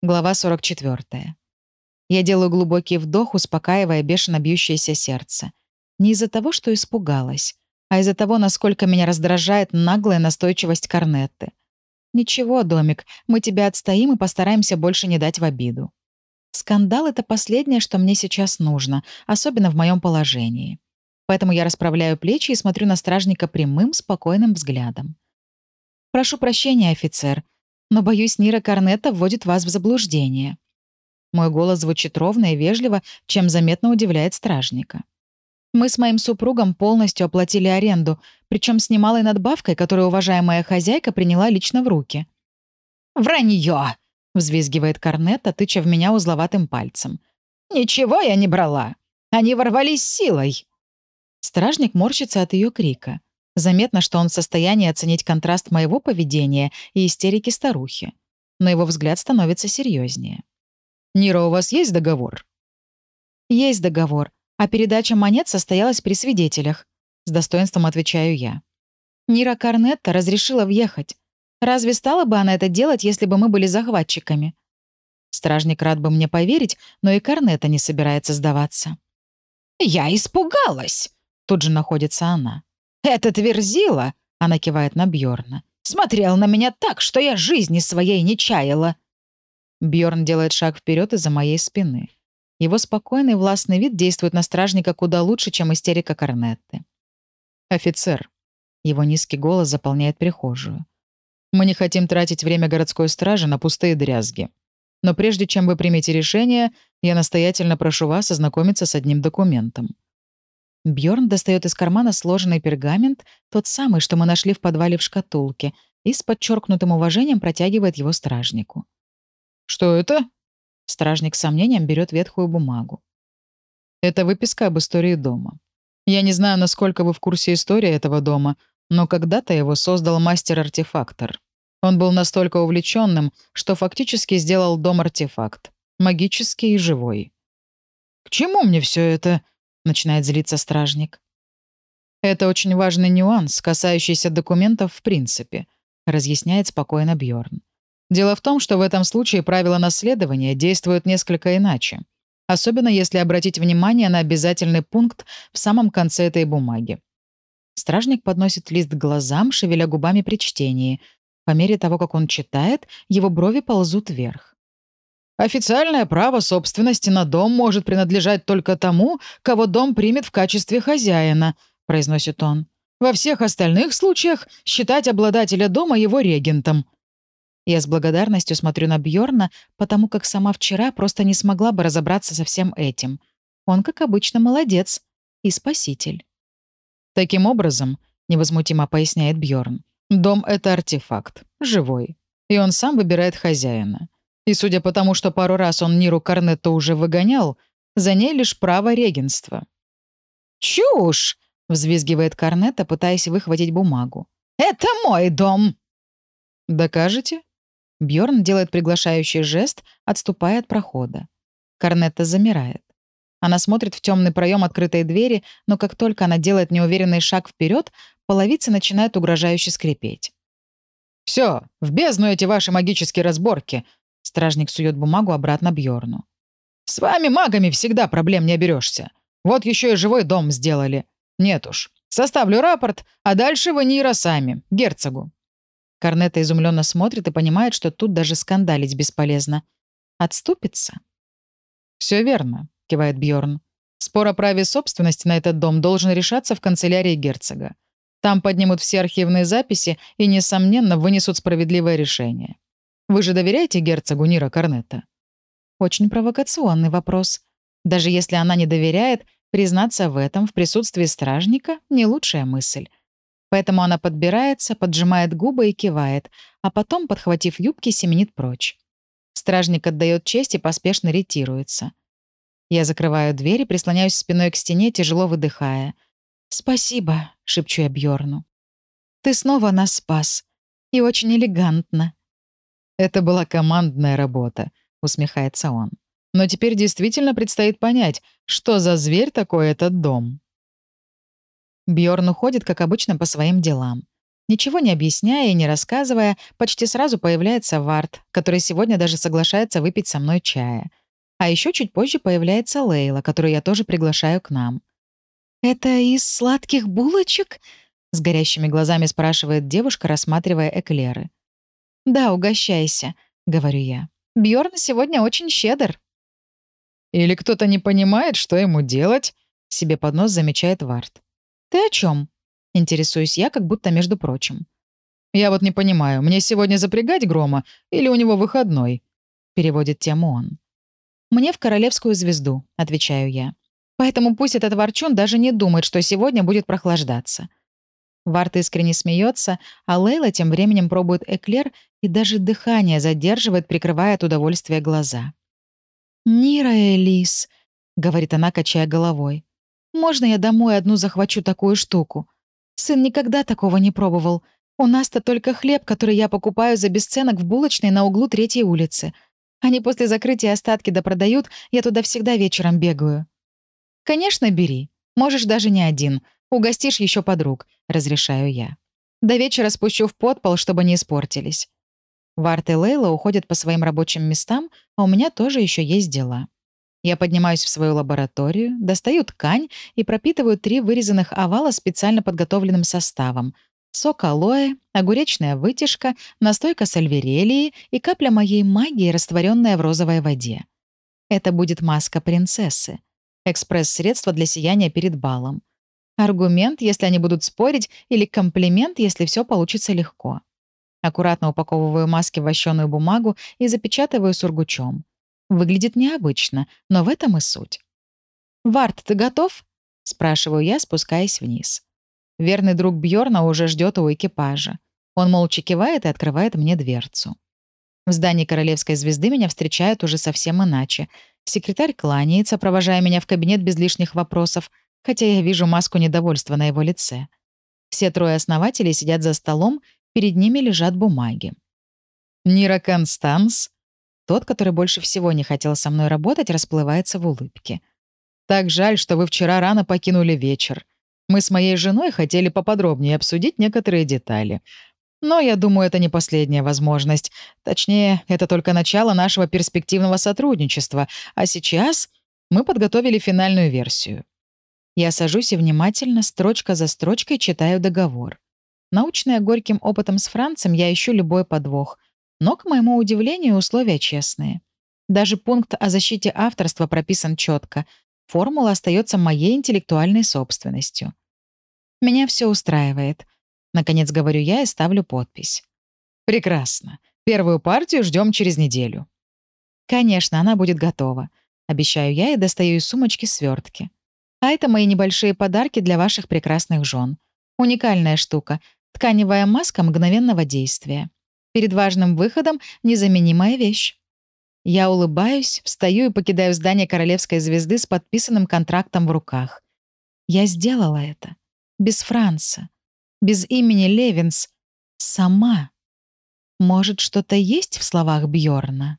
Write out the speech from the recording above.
Глава 44. Я делаю глубокий вдох, успокаивая бешено бьющееся сердце. Не из-за того, что испугалась, а из-за того, насколько меня раздражает наглая настойчивость Корнетты. «Ничего, домик, мы тебя отстоим и постараемся больше не дать в обиду». Скандал — это последнее, что мне сейчас нужно, особенно в моем положении. Поэтому я расправляю плечи и смотрю на стражника прямым, спокойным взглядом. «Прошу прощения, офицер, но, боюсь, Нира Корнета вводит вас в заблуждение». Мой голос звучит ровно и вежливо, чем заметно удивляет стражника. Мы с моим супругом полностью оплатили аренду, причем с немалой надбавкой, которую уважаемая хозяйка приняла лично в руки. «Вранье!» — взвизгивает Корнета, тыча в меня узловатым пальцем. «Ничего я не брала. Они ворвались силой». Стражник морщится от ее крика. Заметно, что он в состоянии оценить контраст моего поведения и истерики старухи. Но его взгляд становится серьезнее. «Нира, у вас есть договор?» «Есть договор, а передача монет состоялась при свидетелях», — с достоинством отвечаю я. Нира Корнетта разрешила въехать. Разве стала бы она это делать, если бы мы были захватчиками? Стражник рад бы мне поверить, но и Корнетта не собирается сдаваться. «Я испугалась!» — тут же находится она. «Этот Верзила», — она кивает на Бьорна, смотрел на меня так, что я жизни своей не чаяла. Бьорн делает шаг вперед из-за моей спины. Его спокойный властный вид действует на стражника куда лучше, чем истерика Корнетты. «Офицер». Его низкий голос заполняет прихожую. «Мы не хотим тратить время городской стражи на пустые дрязги. Но прежде чем вы примете решение, я настоятельно прошу вас ознакомиться с одним документом. Бьорн достает из кармана сложенный пергамент, тот самый, что мы нашли в подвале в шкатулке, и с подчеркнутым уважением протягивает его стражнику. «Что это?» Стражник с сомнением берет ветхую бумагу. «Это выписка об истории дома. Я не знаю, насколько вы в курсе истории этого дома, но когда-то его создал мастер-артефактор. Он был настолько увлеченным, что фактически сделал дом-артефакт. Магический и живой. «К чему мне все это?» Начинает злиться стражник. Это очень важный нюанс, касающийся документов в принципе, разъясняет спокойно Бьорн. Дело в том, что в этом случае правила наследования действуют несколько иначе, особенно если обратить внимание на обязательный пункт в самом конце этой бумаги. Стражник подносит лист к глазам, шевеля губами при чтении. По мере того, как он читает, его брови ползут вверх. Официальное право собственности на дом может принадлежать только тому, кого дом примет в качестве хозяина», — произносит он. «Во всех остальных случаях считать обладателя дома его регентом». Я с благодарностью смотрю на Бьорна, потому как сама вчера просто не смогла бы разобраться со всем этим. Он, как обычно, молодец и спаситель. Таким образом, невозмутимо поясняет Бьорн, дом — это артефакт, живой, и он сам выбирает хозяина. И судя по тому, что пару раз он Ниру Корнетто уже выгонял, за ней лишь право регенства. «Чушь!» — взвизгивает Корнетто, пытаясь выхватить бумагу. «Это мой дом!» «Докажете?» Бьорн делает приглашающий жест, отступая от прохода. Корнетта замирает. Она смотрит в темный проем открытой двери, но как только она делает неуверенный шаг вперед, половицы начинают угрожающе скрипеть. «Все, в бездну эти ваши магические разборки!» Стражник сует бумагу обратно Бьорну. «С вами, магами, всегда проблем не оберешься. Вот еще и живой дом сделали. Нет уж. Составлю рапорт, а дальше вы Нира сами, герцогу». Корнета изумленно смотрит и понимает, что тут даже скандалить бесполезно. Отступится? Все верно, кивает Бьорн. Спор о праве собственности на этот дом должен решаться в канцелярии герцога. Там поднимут все архивные записи и, несомненно, вынесут справедливое решение. Вы же доверяете герцогу Нира Корнетта?» Очень провокационный вопрос. Даже если она не доверяет, признаться в этом в присутствии стражника — не лучшая мысль. Поэтому она подбирается, поджимает губы и кивает, а потом, подхватив юбки, семенит прочь. Стражник отдает честь и поспешно ретируется. Я закрываю дверь и прислоняюсь спиной к стене, тяжело выдыхая. «Спасибо», — шепчу я Бьорну. «Ты снова нас спас. И очень элегантно». «Это была командная работа», — усмехается он. «Но теперь действительно предстоит понять, что за зверь такой этот дом». Бьорн уходит, как обычно, по своим делам. Ничего не объясняя и не рассказывая, почти сразу появляется Варт, который сегодня даже соглашается выпить со мной чая. А еще чуть позже появляется Лейла, которую я тоже приглашаю к нам. «Это из сладких булочек?» — с горящими глазами спрашивает девушка, рассматривая эклеры. «Да, угощайся», — говорю я. Бьорн сегодня очень щедр». «Или кто-то не понимает, что ему делать?» — себе под нос замечает Варт. «Ты о чем? интересуюсь я, как будто между прочим. «Я вот не понимаю, мне сегодня запрягать Грома или у него выходной?» — переводит тему он. «Мне в королевскую звезду», — отвечаю я. «Поэтому пусть этот ворчун даже не думает, что сегодня будет прохлаждаться». Варт искренне смеется, а Лейла тем временем пробует эклер и даже дыхание задерживает, прикрывая от удовольствия глаза. «Нира Элис», — говорит она, качая головой, — «можно я домой одну захвачу такую штуку? Сын никогда такого не пробовал. У нас-то только хлеб, который я покупаю за бесценок в булочной на углу третьей улицы. Они после закрытия остатки допродают, я туда всегда вечером бегаю». «Конечно, бери. Можешь даже не один. Угостишь еще подруг», — разрешаю я. «До вечера спущу в подпол, чтобы не испортились». Варт и Лейла уходят по своим рабочим местам, а у меня тоже еще есть дела. Я поднимаюсь в свою лабораторию, достаю ткань и пропитываю три вырезанных овала специально подготовленным составом. Сок алоэ, огуречная вытяжка, настойка сальверелии и капля моей магии, растворенная в розовой воде. Это будет маска принцессы. Экспресс-средство для сияния перед балом. Аргумент, если они будут спорить, или комплимент, если все получится легко. Аккуратно упаковываю маски в вощеную бумагу и запечатываю сургучом. Выглядит необычно, но в этом и суть. «Варт, ты готов?» — спрашиваю я, спускаясь вниз. Верный друг Бьорна уже ждет у экипажа. Он молча кивает и открывает мне дверцу. В здании Королевской звезды меня встречают уже совсем иначе. Секретарь кланяется, провожая меня в кабинет без лишних вопросов, хотя я вижу маску недовольства на его лице. Все трое основателей сидят за столом Перед ними лежат бумаги. Нира Констанс, тот, который больше всего не хотел со мной работать, расплывается в улыбке. «Так жаль, что вы вчера рано покинули вечер. Мы с моей женой хотели поподробнее обсудить некоторые детали. Но я думаю, это не последняя возможность. Точнее, это только начало нашего перспективного сотрудничества. А сейчас мы подготовили финальную версию». Я сажусь и внимательно, строчка за строчкой, читаю договор. Научная горьким опытом с Францем, я ищу любой подвох. Но, к моему удивлению, условия честные. Даже пункт о защите авторства прописан четко. Формула остается моей интеллектуальной собственностью. Меня все устраивает. Наконец говорю я и ставлю подпись. Прекрасно. Первую партию ждем через неделю. Конечно, она будет готова. Обещаю я и достаю из сумочки свертки. А это мои небольшие подарки для ваших прекрасных жен. Уникальная штука. Тканевая маска мгновенного действия. Перед важным выходом незаменимая вещь. Я улыбаюсь, встаю и покидаю здание Королевской звезды с подписанным контрактом в руках. Я сделала это. Без Франца. Без имени Левинс. Сама. Может, что-то есть в словах Бьорна?